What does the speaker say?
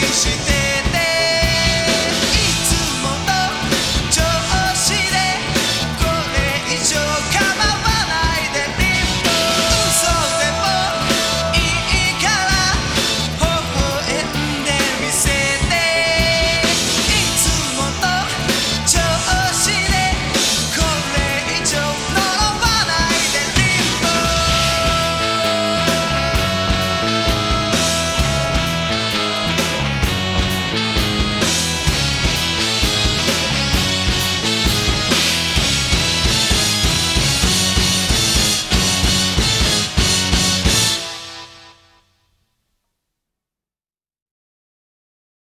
she